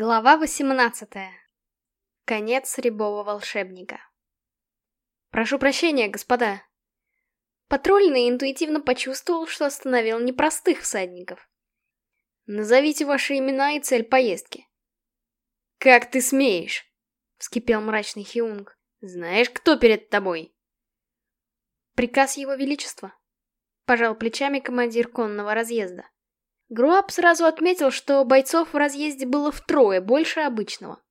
Глава 18. Конец рябого волшебника. Прошу прощения, господа. Патрульный интуитивно почувствовал, что остановил непростых всадников. Назовите ваши имена и цель поездки. Как ты смеешь? Вскипел мрачный Хиунг. Знаешь, кто перед тобой? Приказ его величества. Пожал плечами командир конного разъезда. Груап сразу отметил, что бойцов в разъезде было втрое больше обычного.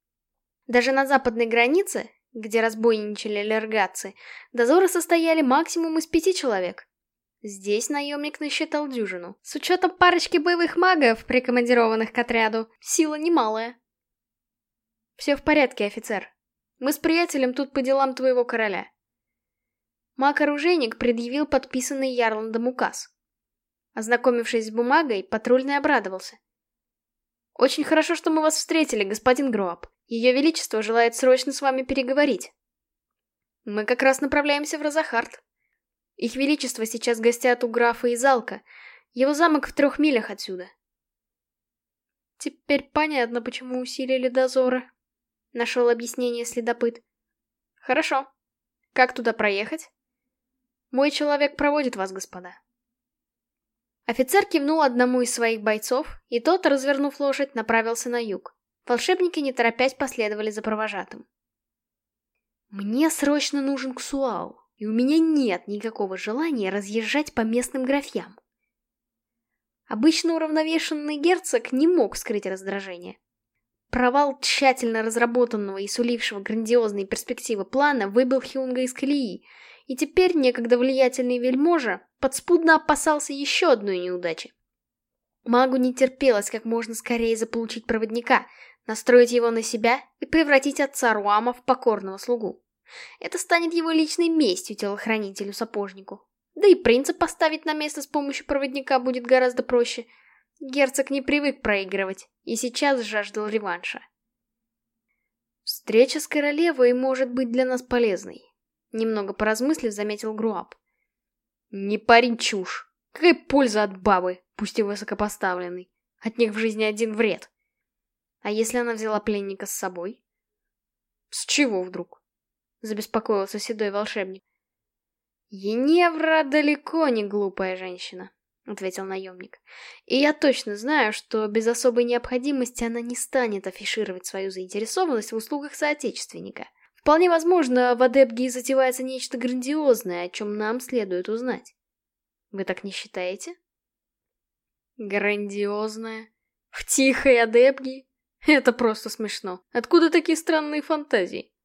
Даже на западной границе, где разбойничали лергацы, дозоры состояли максимум из пяти человек. Здесь наемник насчитал дюжину. С учетом парочки боевых магов, прикомандированных к отряду, сила немалая. Все в порядке, офицер. Мы с приятелем тут по делам твоего короля. Маг-оружейник предъявил подписанный Ярландом указ. Ознакомившись с бумагой, патрульный обрадовался. «Очень хорошо, что мы вас встретили, господин Гроаб. Ее Величество желает срочно с вами переговорить. Мы как раз направляемся в Розахард. Их Величество сейчас гостят у графа из Алка. Его замок в трех милях отсюда. Теперь понятно, почему усилили дозоры. Нашел объяснение следопыт. Хорошо. Как туда проехать? Мой человек проводит вас, господа. Офицер кивнул одному из своих бойцов, и тот, развернув лошадь, направился на юг. Волшебники, не торопясь, последовали за провожатым. «Мне срочно нужен Ксуал, и у меня нет никакого желания разъезжать по местным графьям». Обычно уравновешенный герцог не мог скрыть раздражение. Провал тщательно разработанного и сулившего грандиозные перспективы плана выбил Хиунга из колеи, и теперь некогда влиятельный вельможа подспудно опасался еще одной неудачи. Магу не терпелось как можно скорее заполучить проводника, настроить его на себя и превратить отца Руама в покорного слугу. Это станет его личной местью телохранителю-сапожнику. Да и принца поставить на место с помощью проводника будет гораздо проще. Герцог не привык проигрывать и сейчас жаждал реванша. Встреча с королевой может быть для нас полезной. Немного поразмыслив, заметил Груап. Не парень чушь. Какая польза от бабы, пусть и высокопоставленной? От них в жизни один вред. А если она взяла пленника с собой? С чего вдруг? Забеспокоился седой волшебник. Еневра далеко не глупая женщина, ответил наемник. И я точно знаю, что без особой необходимости она не станет афишировать свою заинтересованность в услугах соотечественника. Вполне возможно, в Адепгии затевается нечто грандиозное, о чем нам следует узнать. Вы так не считаете? Грандиозное? В тихой Адепгии? Это просто смешно. Откуда такие странные фантазии?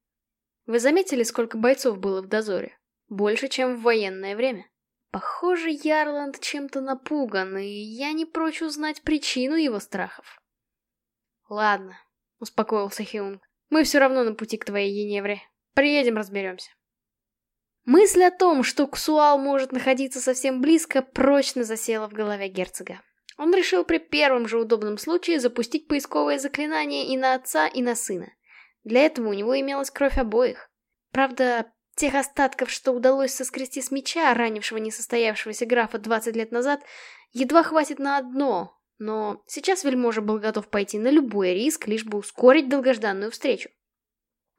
Вы заметили, сколько бойцов было в дозоре? Больше, чем в военное время. Похоже, Ярланд чем-то напуган, и я не прочь узнать причину его страхов. Ладно, успокоился Хиунг. Мы все равно на пути к твоей Еневре. Приедем, разберемся. Мысль о том, что Ксуал может находиться совсем близко, прочно засела в голове герцога. Он решил при первом же удобном случае запустить поисковое заклинание и на отца, и на сына. Для этого у него имелась кровь обоих. Правда, тех остатков, что удалось соскрести с меча, ранившего несостоявшегося графа 20 лет назад, едва хватит на одно, но сейчас вельможа был готов пойти на любой риск, лишь бы ускорить долгожданную встречу.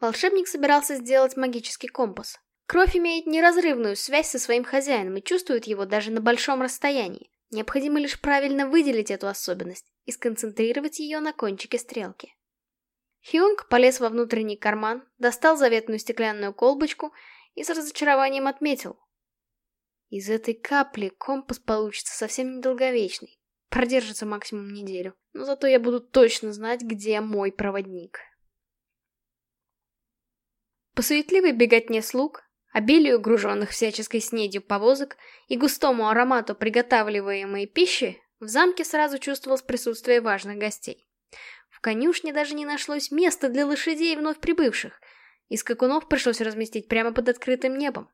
Волшебник собирался сделать магический компас. Кровь имеет неразрывную связь со своим хозяином и чувствует его даже на большом расстоянии. Необходимо лишь правильно выделить эту особенность и сконцентрировать ее на кончике стрелки. Хьюнг полез во внутренний карман, достал заветную стеклянную колбочку и с разочарованием отметил. Из этой капли компас получится совсем недолговечный. Продержится максимум неделю. Но зато я буду точно знать, где мой проводник. По суетливой беготне слуг, обилию груженных всяческой снедью повозок и густому аромату приготавливаемой пищи, в замке сразу чувствовалось присутствие важных гостей. В конюшне даже не нашлось места для лошадей вновь прибывших, и скакунов пришлось разместить прямо под открытым небом.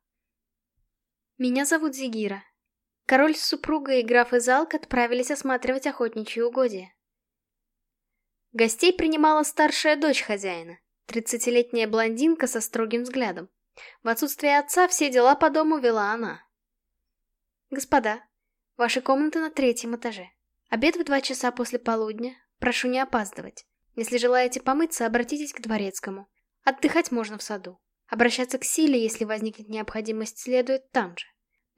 «Меня зовут Зигира», Король с супругой и граф Изалк отправились осматривать охотничьи угодья. Гостей принимала старшая дочь хозяина, тридцатилетняя блондинка со строгим взглядом. В отсутствие отца все дела по дому вела она. «Господа, ваши комнаты на третьем этаже. Обед в два часа после полудня. Прошу не опаздывать. Если желаете помыться, обратитесь к дворецкому. Отдыхать можно в саду. Обращаться к силе, если возникнет необходимость, следует там же.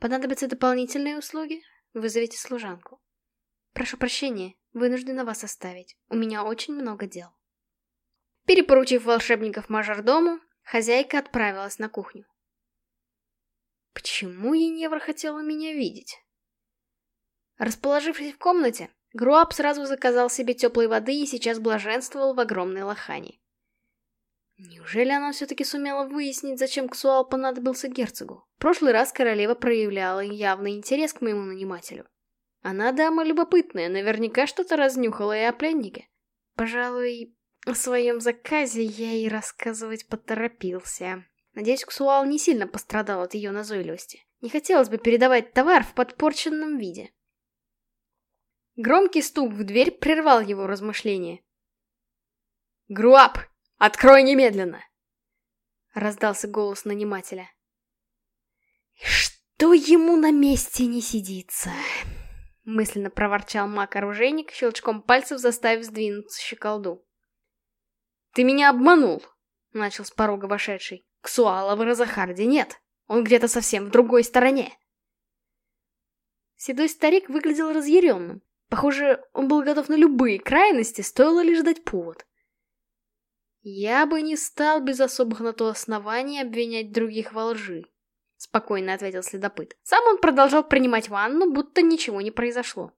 Понадобятся дополнительные услуги? Вызовите служанку. Прошу прощения, вынуждена вас оставить. У меня очень много дел. Перепоручив волшебников мажордому, хозяйка отправилась на кухню. Почему Еневра хотела меня видеть? Расположившись в комнате, Груап сразу заказал себе теплой воды и сейчас блаженствовал в огромной лохане. Неужели она все-таки сумела выяснить, зачем Ксуал понадобился герцогу? В прошлый раз королева проявляла явный интерес к моему нанимателю. Она дама любопытная, наверняка что-то разнюхала и о пленнике. Пожалуй, о своем заказе я и рассказывать поторопился. Надеюсь, Ксуал не сильно пострадал от ее назойливости. Не хотелось бы передавать товар в подпорченном виде. Громкий стук в дверь прервал его размышления. «Груап, открой немедленно!» Раздался голос нанимателя. «Что ему на месте не сидится?» Мысленно проворчал маг-оружейник, щелчком пальцев заставив сдвинуться щеколду. «Ты меня обманул!» — начал с порога вошедший. «Ксуала в Розахарде нет. Он где-то совсем в другой стороне». Седой старик выглядел разъяренным. Похоже, он был готов на любые крайности, стоило лишь дать повод. «Я бы не стал без особых на то оснований обвинять других во лжи», — спокойно ответил следопыт. Сам он продолжал принимать ванну, будто ничего не произошло.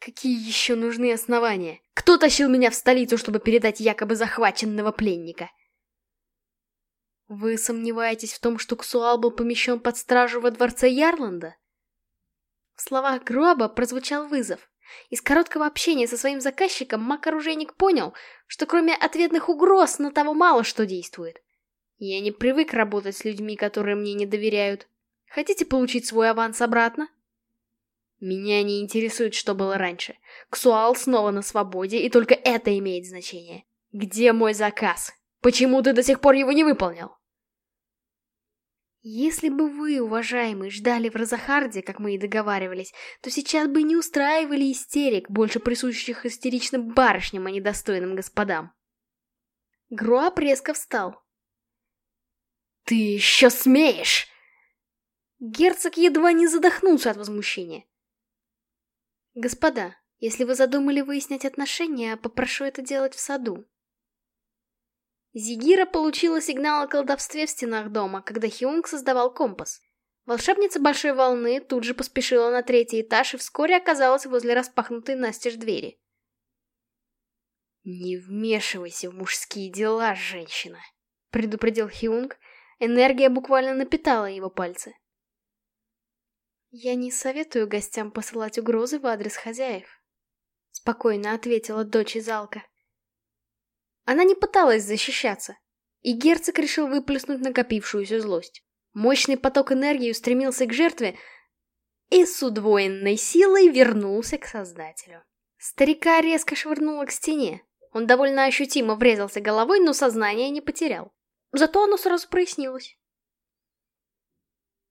Какие еще нужны основания? Кто тащил меня в столицу, чтобы передать якобы захваченного пленника? Вы сомневаетесь в том, что Ксуал был помещен под стражу во дворце Ярланда? В словах Гроба прозвучал вызов. Из короткого общения со своим заказчиком маг-оружейник понял, что кроме ответных угроз на того мало что действует. Я не привык работать с людьми, которые мне не доверяют. Хотите получить свой аванс обратно? Меня не интересует, что было раньше. Ксуал снова на свободе, и только это имеет значение. Где мой заказ? Почему ты до сих пор его не выполнил? Если бы вы, уважаемый, ждали в Розахарде, как мы и договаривались, то сейчас бы не устраивали истерик, больше присущих истеричным барышням, а не достойным господам. Груап резко встал, «Ты еще смеешь!» Герцог едва не задохнулся от возмущения. «Господа, если вы задумали выяснять отношения, попрошу это делать в саду». Зигира получила сигнал о колдовстве в стенах дома, когда Хиунг создавал компас. Волшебница Большой Волны тут же поспешила на третий этаж и вскоре оказалась возле распахнутой настежь двери. «Не вмешивайся в мужские дела, женщина», — предупредил Хиунг, Энергия буквально напитала его пальцы. «Я не советую гостям посылать угрозы в адрес хозяев», — спокойно ответила дочь из Алка. Она не пыталась защищаться, и герцог решил выплеснуть накопившуюся злость. Мощный поток энергии устремился к жертве и с удвоенной силой вернулся к Создателю. Старика резко швырнуло к стене. Он довольно ощутимо врезался головой, но сознание не потерял. Зато оно сразу прояснилось.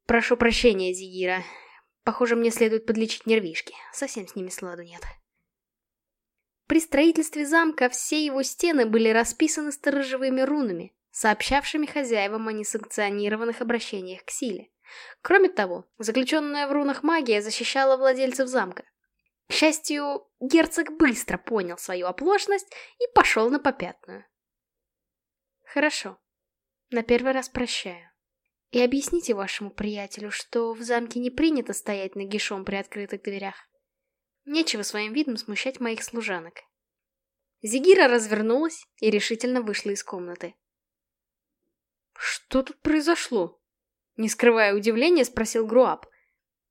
Прошу прощения, Зигира. Похоже, мне следует подлечить нервишки. Совсем с ними сладу нет. При строительстве замка все его стены были расписаны сторожевыми рунами, сообщавшими хозяевам о несанкционированных обращениях к силе. Кроме того, заключенная в рунах магия защищала владельцев замка. К счастью, герцог быстро понял свою оплошность и пошел на попятную. Хорошо. На первый раз прощаю. И объясните вашему приятелю, что в замке не принято стоять нагишом при открытых дверях. Нечего своим видом смущать моих служанок. Зигира развернулась и решительно вышла из комнаты. «Что тут произошло?» Не скрывая удивления, спросил Груап.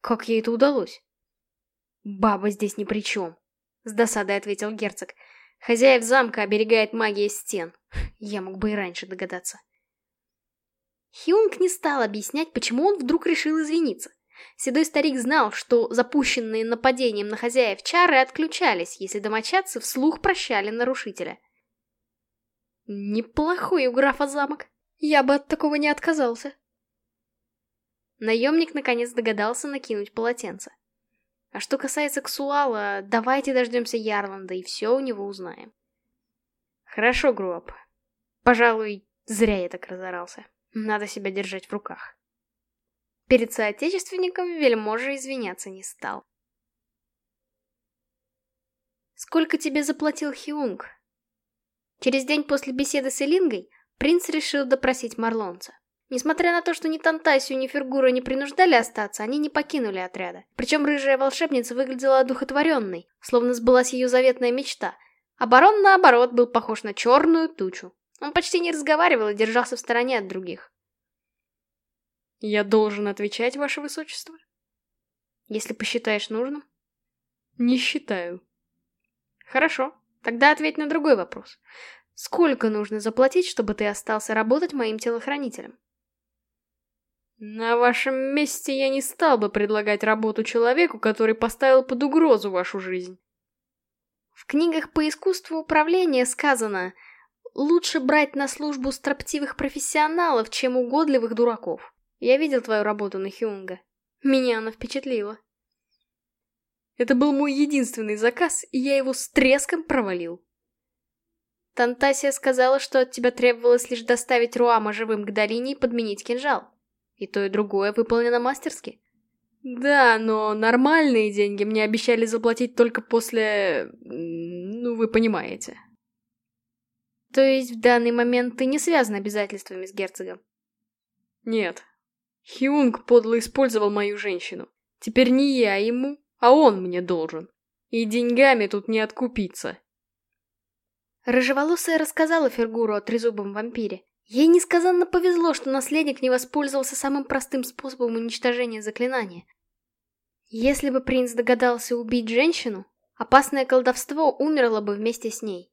«Как ей это удалось?» «Баба здесь ни при чем», — с досадой ответил герцог. «Хозяев замка оберегает магия стен. Я мог бы и раньше догадаться». Хьюнг не стал объяснять, почему он вдруг решил извиниться. Седой старик знал, что запущенные нападением на хозяев чары отключались, если домочадцы вслух прощали нарушителя. Неплохой у графа замок. Я бы от такого не отказался. Наемник наконец догадался накинуть полотенце. А что касается Ксуала, давайте дождемся Ярланда и все у него узнаем. Хорошо, Груап. Пожалуй, зря я так разорался. Надо себя держать в руках. Перед соотечественником вельможа извиняться не стал. «Сколько тебе заплатил Хиунг?» Через день после беседы с Элингой принц решил допросить Марлонца. Несмотря на то, что ни Тантасию, ни Фергура не принуждали остаться, они не покинули отряда. Причем рыжая волшебница выглядела одухотворенной, словно сбылась ее заветная мечта. А барон, наоборот, был похож на черную тучу. Он почти не разговаривал и держался в стороне от других. «Я должен отвечать, ваше высочество?» «Если посчитаешь нужным?» «Не считаю». «Хорошо, тогда ответь на другой вопрос. Сколько нужно заплатить, чтобы ты остался работать моим телохранителем?» На вашем месте я не стал бы предлагать работу человеку, который поставил под угрозу вашу жизнь. В книгах по искусству управления сказано «Лучше брать на службу строптивых профессионалов, чем угодливых дураков». Я видел твою работу на Хюнга. Меня она впечатлила. Это был мой единственный заказ, и я его с треском провалил. Тантасия сказала, что от тебя требовалось лишь доставить Руама живым к долине и подменить кинжал. И то, и другое выполнено мастерски. Да, но нормальные деньги мне обещали заплатить только после... Ну, вы понимаете. То есть в данный момент ты не связан обязательствами с герцогом? Нет. Хиунг подло использовал мою женщину. Теперь не я ему, а он мне должен. И деньгами тут не откупиться. Рыжеволосая рассказала Фергуру о трезубом вампире, Ей несказанно повезло, что наследник не воспользовался самым простым способом уничтожения заклинания. Если бы принц догадался убить женщину, опасное колдовство умерло бы вместе с ней.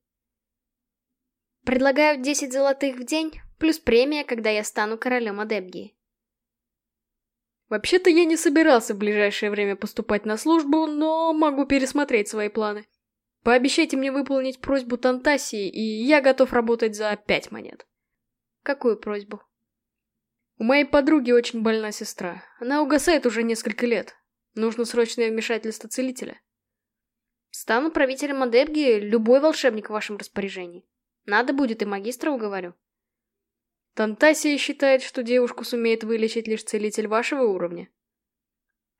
Предлагаю 10 золотых в день, плюс премия, когда я стану королем Адебгии. Вообще-то я не собирался в ближайшее время поступать на службу, но могу пересмотреть свои планы. Пообещайте мне выполнить просьбу Тантасии, и я готов работать за пять монет. Какую просьбу? У моей подруги очень больна сестра. Она угасает уже несколько лет. Нужно срочное вмешательство целителя. Стану правителем Адепги, любой волшебник в вашем распоряжении. Надо будет и магистра уговорю. Тантасия считает, что девушку сумеет вылечить лишь целитель вашего уровня.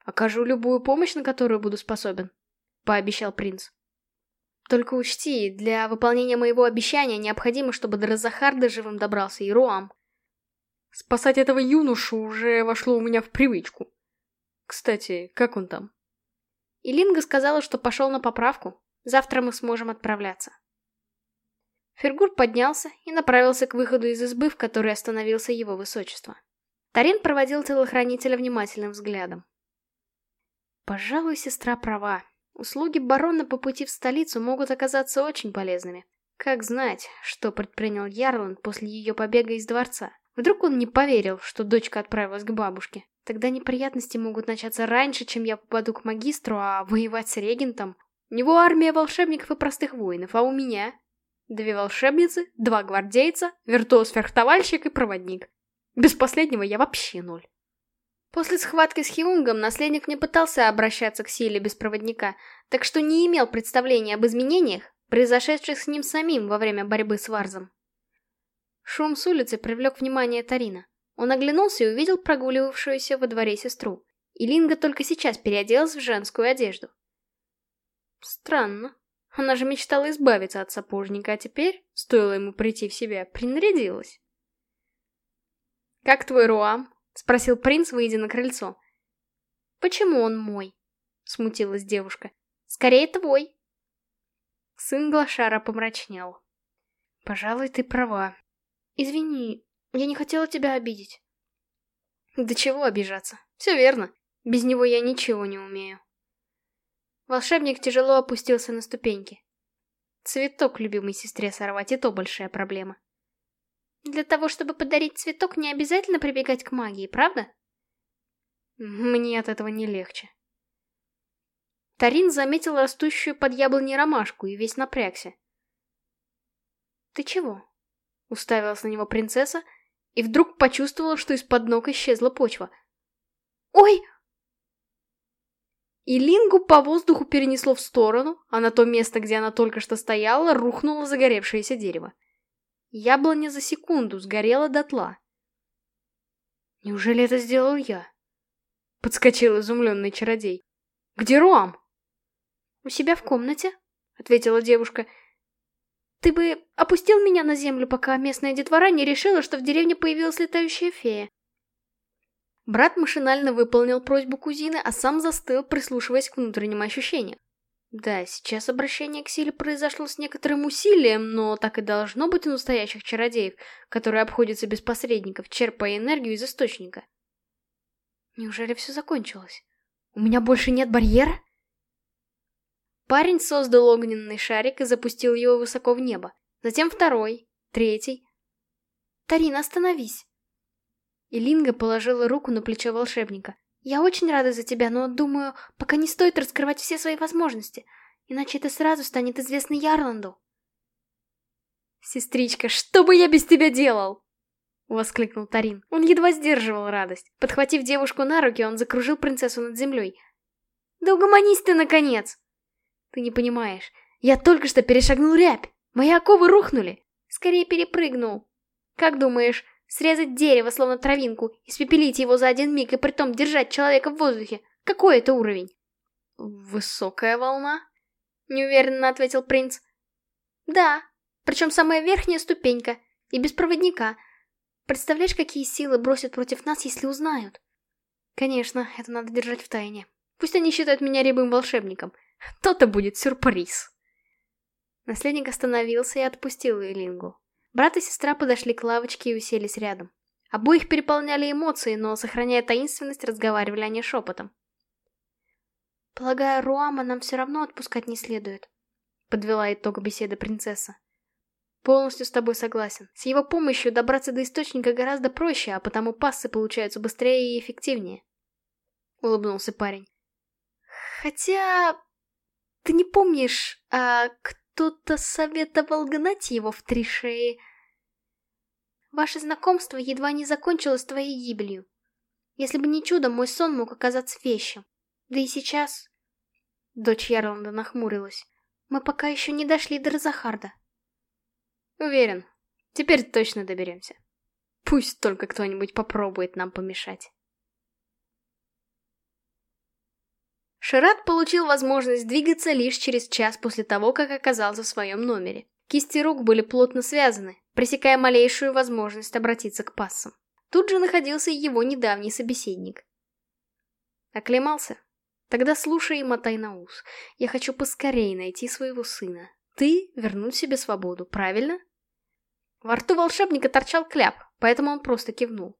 Окажу любую помощь, на которую буду способен, пообещал принц. Только учти, для выполнения моего обещания необходимо, чтобы до Розахарда живым добрался и Руам. Спасать этого юношу уже вошло у меня в привычку. Кстати, как он там? Илинга сказала, что пошел на поправку. Завтра мы сможем отправляться. Фергур поднялся и направился к выходу из избы, в которой остановился его высочество. Тарин проводил телохранителя внимательным взглядом. Пожалуй, сестра права. Услуги барона по пути в столицу могут оказаться очень полезными. Как знать, что предпринял Ярланд после ее побега из дворца? Вдруг он не поверил, что дочка отправилась к бабушке? Тогда неприятности могут начаться раньше, чем я попаду к магистру, а воевать с регентом? У него армия волшебников и простых воинов, а у меня? Две волшебницы, два гвардейца, виртуоз-фехтовальщик и проводник. Без последнего я вообще ноль. После схватки с Хиунгом наследник не пытался обращаться к силе без проводника, так что не имел представления об изменениях, произошедших с ним самим во время борьбы с Варзом. Шум с улицы привлек внимание Тарина. Он оглянулся и увидел прогуливавшуюся во дворе сестру. И Линга только сейчас переоделась в женскую одежду. Странно. Она же мечтала избавиться от сапожника, а теперь, стоило ему прийти в себя, принарядилась. «Как твой Руам?» — спросил принц, выйдя на крыльцо. «Почему он мой?» — смутилась девушка. «Скорее твой». Сын Глашара помрачнел. «Пожалуй, ты права. Извини, я не хотела тебя обидеть». «Да чего обижаться? Все верно. Без него я ничего не умею». Волшебник тяжело опустился на ступеньки. Цветок любимой сестре сорвать — и то большая проблема. Для того, чтобы подарить цветок, не обязательно прибегать к магии, правда? Мне от этого не легче. Тарин заметил растущую под яблоней ромашку и весь напрягся. «Ты чего?» — уставилась на него принцесса и вдруг почувствовала, что из-под ног исчезла почва. «Ой!» И Лингу по воздуху перенесло в сторону, а на то место, где она только что стояла, рухнуло загоревшееся дерево. Яблоня за секунду сгорела дотла. «Неужели это сделал я?» — подскочил изумленный чародей. «Где Руам?» «У себя в комнате», — ответила девушка. «Ты бы опустил меня на землю, пока местная детвора не решила, что в деревне появилась летающая фея. Брат машинально выполнил просьбу кузины, а сам застыл, прислушиваясь к внутренним ощущениям. Да, сейчас обращение к силе произошло с некоторым усилием, но так и должно быть у настоящих чародеев, которые обходятся без посредников, черпая энергию из источника. Неужели все закончилось? У меня больше нет барьера? Парень создал огненный шарик и запустил его высоко в небо. Затем второй, третий. «Тарин, остановись!» И положила руку на плечо волшебника. «Я очень рада за тебя, но, думаю, пока не стоит раскрывать все свои возможности, иначе это сразу станет известно Ярланду». «Сестричка, что бы я без тебя делал?» — воскликнул Тарин. Он едва сдерживал радость. Подхватив девушку на руки, он закружил принцессу над землей. «Да угомонись ты, наконец!» «Ты не понимаешь. Я только что перешагнул рябь. Мои оковы рухнули. Скорее перепрыгнул. Как думаешь, Срезать дерево, словно травинку, испепелить его за один миг и притом держать человека в воздухе. Какой это уровень? Высокая волна? Неуверенно ответил принц. Да, причем самая верхняя ступенька. И без проводника. Представляешь, какие силы бросят против нас, если узнают? Конечно, это надо держать в тайне. Пусть они считают меня рябым волшебником. То-то будет сюрприз. Наследник остановился и отпустил Элингу. Брат и сестра подошли к лавочке и уселись рядом. Обоих переполняли эмоции, но, сохраняя таинственность, разговаривали они шепотом. «Полагаю, Руама нам все равно отпускать не следует», — подвела итог беседы принцесса. «Полностью с тобой согласен. С его помощью добраться до источника гораздо проще, а потому пассы получаются быстрее и эффективнее», — улыбнулся парень. «Хотя... ты не помнишь, а кто кто-то советовал гнать его в три шеи. Ваше знакомство едва не закончилось твоей гибелью. Если бы не чудо, мой сон мог оказаться вещим. Да и сейчас... Дочь Ярланда нахмурилась. Мы пока еще не дошли до Розахарда. Уверен, теперь точно доберемся. Пусть только кто-нибудь попробует нам помешать. Шират получил возможность двигаться лишь через час после того, как оказался в своем номере. Кисти рук были плотно связаны, пресекая малейшую возможность обратиться к пассам. Тут же находился его недавний собеседник. Оклемался? Тогда слушай и мотай на ус. Я хочу поскорее найти своего сына. Ты вернуть себе свободу, правильно? Во рту волшебника торчал кляп, поэтому он просто кивнул.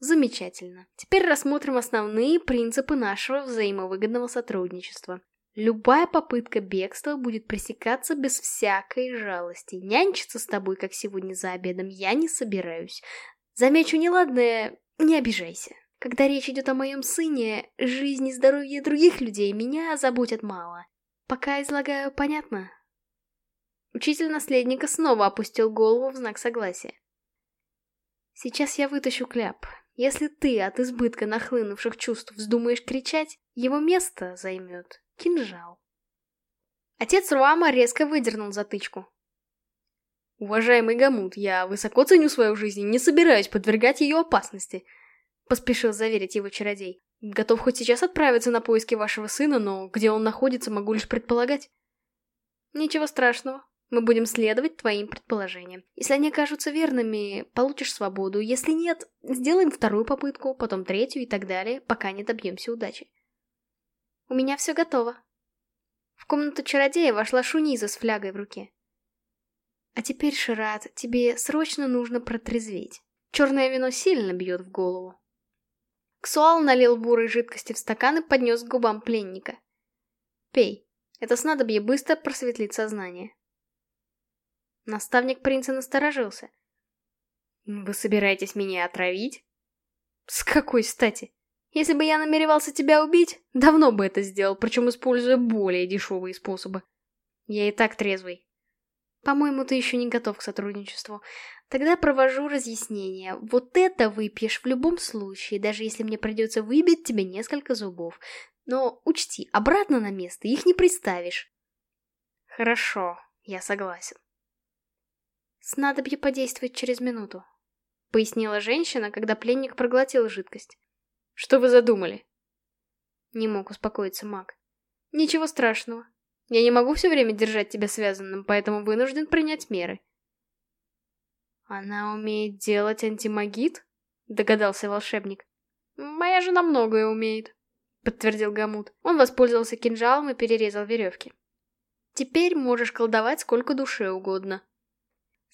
Замечательно. Теперь рассмотрим основные принципы нашего взаимовыгодного сотрудничества. Любая попытка бегства будет пресекаться без всякой жалости. Нянчиться с тобой, как сегодня за обедом, я не собираюсь. Замечу неладное, не обижайся. Когда речь идет о моем сыне, жизнь и здоровье других людей меня заботят мало. Пока излагаю, понятно? Учитель наследника снова опустил голову в знак согласия. Сейчас я вытащу кляп. Если ты от избытка нахлынувших чувств вздумаешь кричать, его место займет кинжал. Отец Руама резко выдернул затычку. «Уважаемый Гамут, я высоко ценю свою жизнь и не собираюсь подвергать ее опасности», — поспешил заверить его чародей. «Готов хоть сейчас отправиться на поиски вашего сына, но где он находится, могу лишь предполагать». «Ничего страшного. Мы будем следовать твоим предположениям. Если они окажутся верными, получишь свободу. Если нет, сделаем вторую попытку, потом третью и так далее, пока не добьемся удачи. У меня все готово. В комнату чародея вошла Шуниза с флягой в руке. А теперь, Шират, тебе срочно нужно протрезветь. Черное вино сильно бьет в голову. Ксуал налил бурой жидкости в стакан и поднес к губам пленника. Пей. Это снадобье быстро просветлит сознание. Наставник принца насторожился. «Вы собираетесь меня отравить?» «С какой стати? Если бы я намеревался тебя убить, давно бы это сделал, причем используя более дешевые способы. Я и так трезвый. По-моему, ты еще не готов к сотрудничеству. Тогда провожу разъяснение. Вот это выпьешь в любом случае, даже если мне придется выбить тебе несколько зубов. Но учти, обратно на место их не приставишь. Хорошо, я согласен. Снадобье подействует через минуту, пояснила женщина, когда пленник проглотил жидкость. Что вы задумали? Не мог успокоиться маг. Ничего страшного. Я не могу все время держать тебя связанным, поэтому вынужден принять меры. Она умеет делать антимагит? Догадался волшебник. Моя жена многое умеет, подтвердил Гамут. Он воспользовался кинжалом и перерезал веревки. Теперь можешь колдовать сколько душе угодно.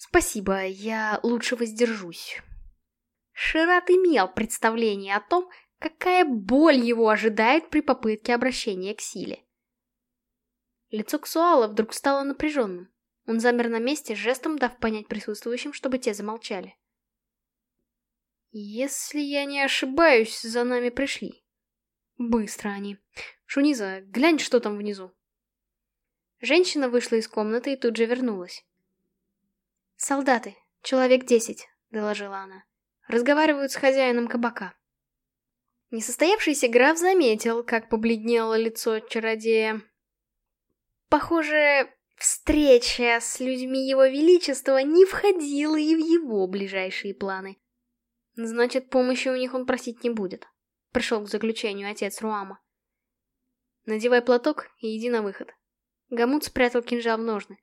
Спасибо, я лучше воздержусь. Шират имел представление о том, какая боль его ожидает при попытке обращения к силе. Лицо Ксуала вдруг стало напряженным. Он замер на месте, жестом дав понять присутствующим, чтобы те замолчали. «Если я не ошибаюсь, за нами пришли. Быстро они. Шуниза, глянь, что там внизу». Женщина вышла из комнаты и тут же вернулась. «Солдаты, человек десять», — доложила она. «Разговаривают с хозяином кабака». Несостоявшийся граф заметил, как побледнело лицо чародея. Похоже, встреча с людьми его величества не входила и в его ближайшие планы. Значит, помощи у них он просить не будет. Пришел к заключению отец Руама. Надевай платок и иди на выход. Гамут спрятал кинжал в ножны.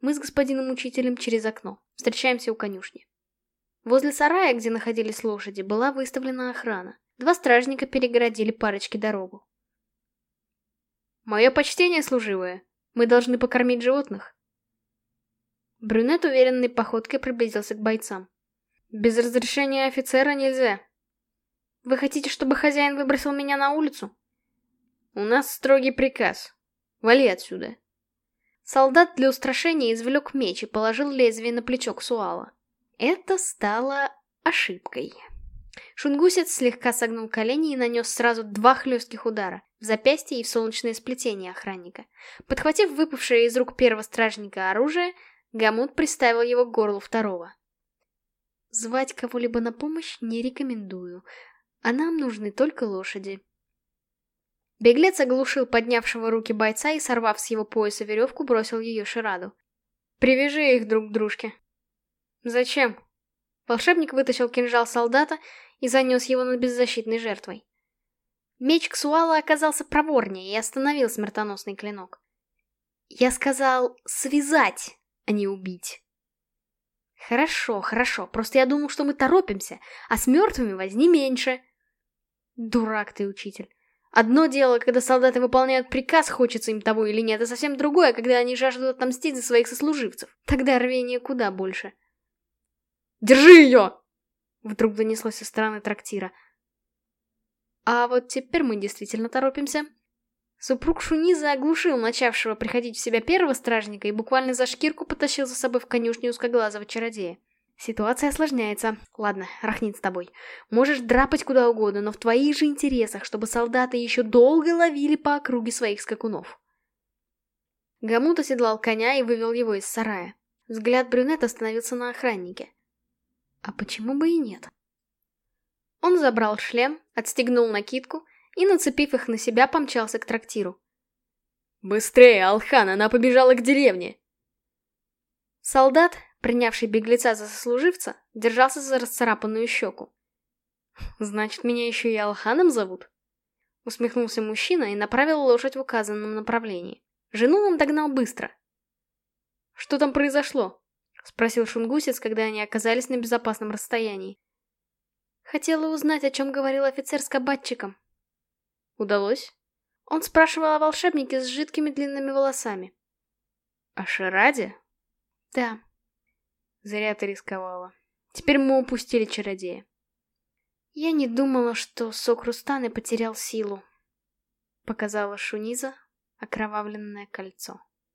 Мы с господином учителем через окно. Встречаемся у конюшни. Возле сарая, где находились лошади, была выставлена охрана. Два стражника перегородили парочке дорогу. «Мое почтение, служивое. Мы должны покормить животных». Брюнет уверенной походкой приблизился к бойцам. «Без разрешения офицера нельзя. Вы хотите, чтобы хозяин выбросил меня на улицу?» «У нас строгий приказ. Вали отсюда». Солдат для устрашения извлек меч и положил лезвие на плечо Ксуала. Это стало ошибкой. Шунгусец слегка согнул колени и нанес сразу два хлестких удара в запястье и в солнечное сплетение охранника. Подхватив выпавшее из рук первого стражника оружие, Гамут приставил его к горлу второго. Звать кого-либо на помощь не рекомендую, а нам нужны только лошади. Беглец оглушил поднявшего руки бойца и, сорвав с его пояса веревку, бросил ее Шираду. «Привяжи их друг к дружке». «Зачем?» Волшебник вытащил кинжал солдата и занес его над беззащитной жертвой. Меч Ксуала оказался проворнее и остановил смертоносный клинок. Я сказал «связать», а не «убить». Хорошо, хорошо, просто я думал, что мы торопимся, а с мертвыми возни меньше. Дурак ты, учитель. Одно дело, когда солдаты выполняют приказ, хочется им того или нет, а совсем другое, когда они жаждут отомстить за своих сослуживцев. Тогда рвение куда больше. «Держи ее!» Вдруг донеслось со стороны трактира. А вот теперь мы действительно торопимся. Супруг Шуниза оглушил начавшего приходить в себя первого стражника и буквально за шкирку потащил за собой в конюшню узкоглазого чародея. Ситуация осложняется. Ладно, рахнит с тобой. Можешь драпать куда угодно, но в твоих же интересах, чтобы солдаты еще долго ловили по округе своих скакунов. Гамут оседлал коня и вывел его из сарая. Взгляд брюнета остановился на охраннике. А почему бы и нет? Он забрал шлем, отстегнул накидку и, нацепив их на себя, помчался к трактиру. «Быстрее, Алхан, она побежала к деревне!» Солдат, принявший беглеца за сослуживца, держался за расцарапанную щеку. «Значит, меня еще и Алханом зовут?» Усмехнулся мужчина и направил лошадь в указанном направлении. Жену он догнал быстро. «Что там произошло?» Спросил шунгусец, когда они оказались на безопасном расстоянии. Хотела узнать, о чем говорил офицер с кабатчиком. Удалось? Он спрашивал о волшебнике с жидкими длинными волосами. О Шираде? Да. Зря ты рисковала. Теперь мы упустили чародея. Я не думала, что сок Рустаны потерял силу. Показала Шуниза окровавленное кольцо.